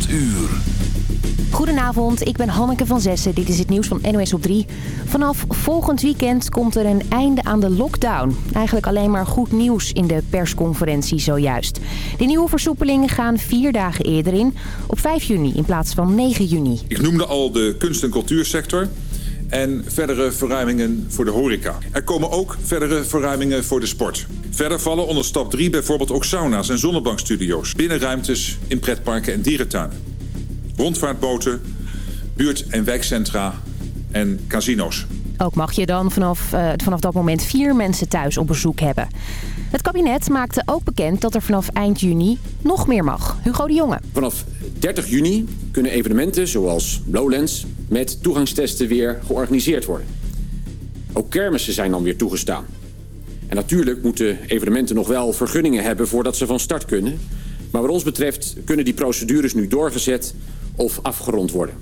8 uur. Goedenavond, ik ben Hanneke van Zessen. Dit is het nieuws van NOS op 3. Vanaf volgend weekend komt er een einde aan de lockdown. Eigenlijk alleen maar goed nieuws in de persconferentie zojuist. De nieuwe versoepelingen gaan vier dagen eerder in. Op 5 juni in plaats van 9 juni. Ik noemde al de kunst- en cultuursector en verdere verruimingen voor de horeca. Er komen ook verdere verruimingen voor de sport. Verder vallen onder stap 3 bijvoorbeeld ook sauna's en zonnebankstudio's... binnenruimtes in pretparken en dierentuinen. Rondvaartboten, buurt- en wijkcentra en casino's. Ook mag je dan vanaf, uh, vanaf dat moment vier mensen thuis op bezoek hebben. Het kabinet maakte ook bekend dat er vanaf eind juni nog meer mag. Hugo de Jonge. Vanaf 30 juni kunnen evenementen zoals Lowlands met toegangstesten weer georganiseerd worden. Ook kermissen zijn dan weer toegestaan. En natuurlijk moeten evenementen nog wel vergunningen hebben voordat ze van start kunnen. Maar wat ons betreft kunnen die procedures nu doorgezet of afgerond worden.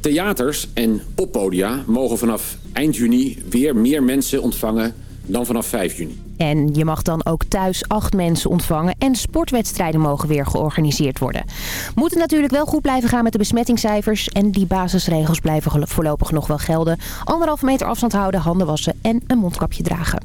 Theaters en poppodia mogen vanaf eind juni weer meer mensen ontvangen dan vanaf 5 juni. En je mag dan ook thuis acht mensen ontvangen en sportwedstrijden mogen weer georganiseerd worden. Moet het natuurlijk wel goed blijven gaan met de besmettingscijfers en die basisregels blijven voorlopig nog wel gelden. Anderhalve meter afstand houden, handen wassen en een mondkapje dragen.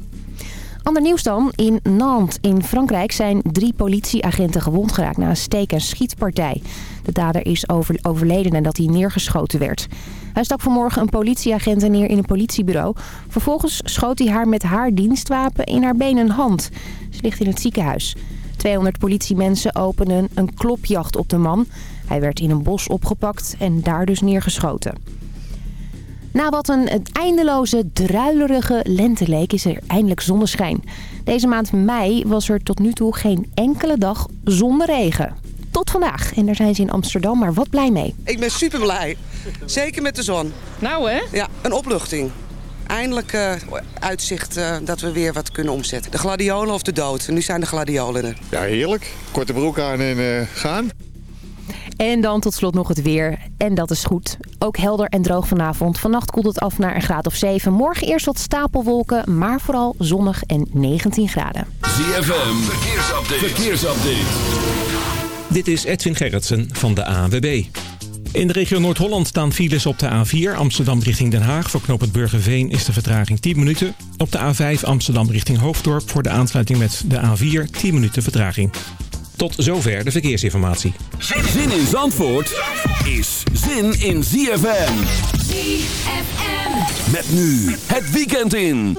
Ander nieuws dan. In Nantes in Frankrijk zijn drie politieagenten gewond geraakt na een steek- en schietpartij. De dader is over, overleden nadat hij neergeschoten werd. Hij stak vanmorgen een politieagent neer in een politiebureau. Vervolgens schoot hij haar met haar dienstwapen in haar been en hand. Ze ligt in het ziekenhuis. 200 politiemensen openen een klopjacht op de man. Hij werd in een bos opgepakt en daar dus neergeschoten. Na wat een eindeloze, druilerige lente leek, is er eindelijk zonneschijn. Deze maand mei was er tot nu toe geen enkele dag zonder regen. Tot vandaag. En daar zijn ze in Amsterdam maar wat blij mee. Ik ben super blij. Zeker met de zon. Nou hè? Ja, een opluchting. Eindelijk uh, uitzicht uh, dat we weer wat kunnen omzetten. De gladiolen of de dood. Nu zijn de gladiolen er. Ja, heerlijk. Korte broek aan en uh, gaan. En dan tot slot nog het weer. En dat is goed. Ook helder en droog vanavond. Vannacht koelt het af naar een graad of 7. Morgen eerst wat stapelwolken, maar vooral zonnig en 19 graden. ZFM, verkeersupdate. verkeersupdate. Dit is Edwin Gerritsen van de ANWB. In de regio Noord-Holland staan files op de A4 Amsterdam richting Den Haag. Voor knoop het Burgerveen is de vertraging 10 minuten. Op de A5 Amsterdam richting Hoofddorp voor de aansluiting met de A4 10 minuten vertraging. Tot zover de verkeersinformatie. Zin in Zandvoort is zin in ZFM. ZFM. Met nu het weekend in.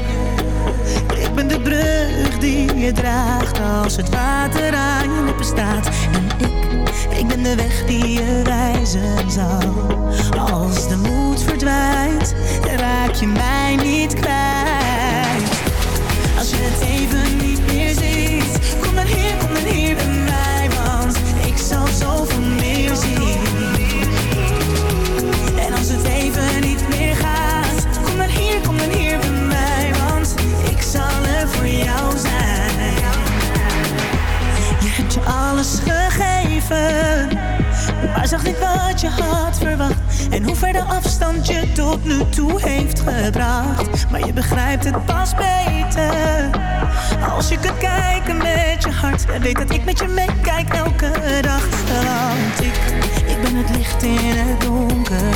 brug die je draagt als het water aan je lippen staat. En ik, ik ben de weg die je wijzen zal. Als de moed verdwijnt, raak je mij niet kwijt het pas beter. Als je kunt kijken met je hart weet dat ik met je meekijk elke dag. Want ik, ik ben het licht in het donker.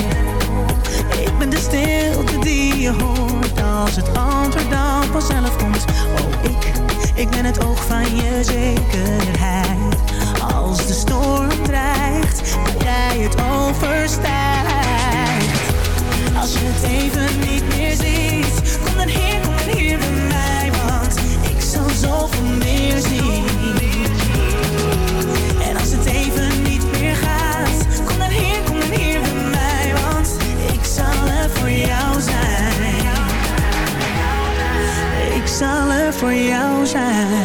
Ik ben de stilte die je hoort Als het antwoord dan vanzelf komt. Oh ik, ik ben het oog van je zekerheid. Als de storm dreigt, maar jij het overstijgt. Als je het even Ik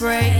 break.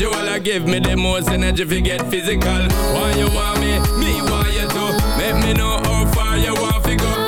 In my visual. I give me the most energy if you get physical. Why you want me? Me want you to. Let me know how far you want to go.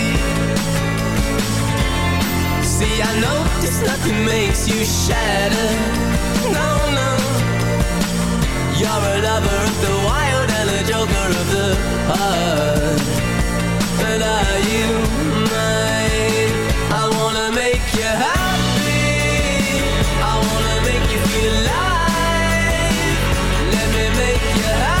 See, I know this nothing makes you shatter. No, no. You're a lover of the wild and a joker of the heart. But are you mine? I wanna make you happy. I wanna make you feel alive. Let me make you happy.